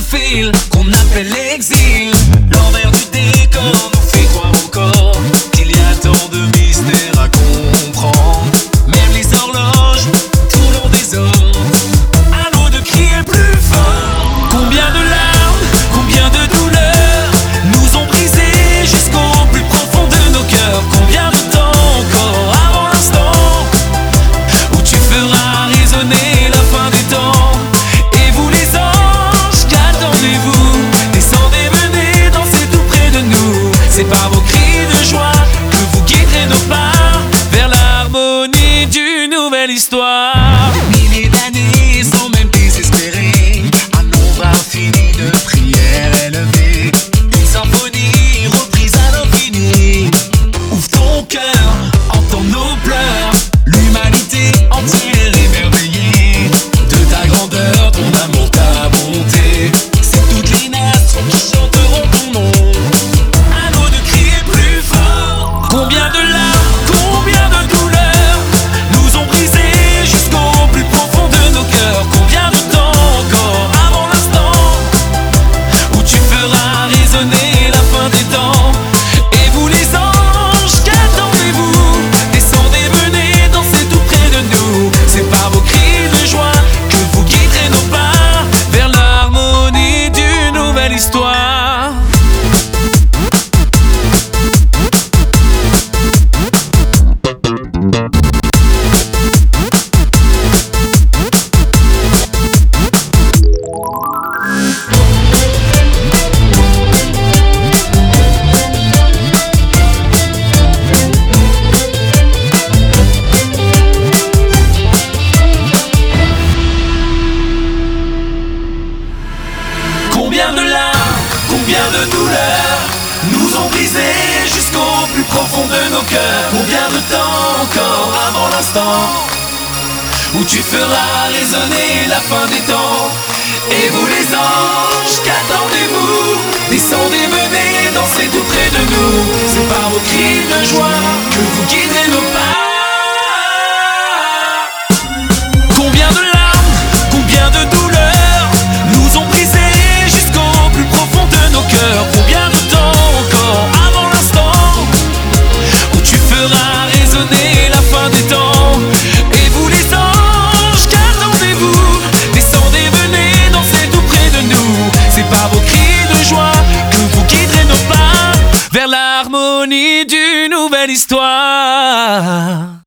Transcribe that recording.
fil qu'on appelle l'exil, l'envers du décor. Combien de larmes, combien de douleurs nous ont brisés jusqu'au plus profond de nos cœurs. Combien de temps encore avant l'instant où tu feras résonner la fin des temps. Combien de larmes, combien de douleurs nous ont brisés jusqu'au plus profond de nos cœurs. Combien de temps encore avant l'instant où tu feras résonner la fin des temps? Et vous les anges, qu'attendez-vous? Descendez, venez danser tout près de nous. C'est par vos cris de joie que la fin des temps. Et vous les anges, qu'attendez-vous? Descendez, venez danser tout près de nous. C'est par vos cris de joie que vous guiderez nos pas vers l'harmonie d'une nouvelle histoire.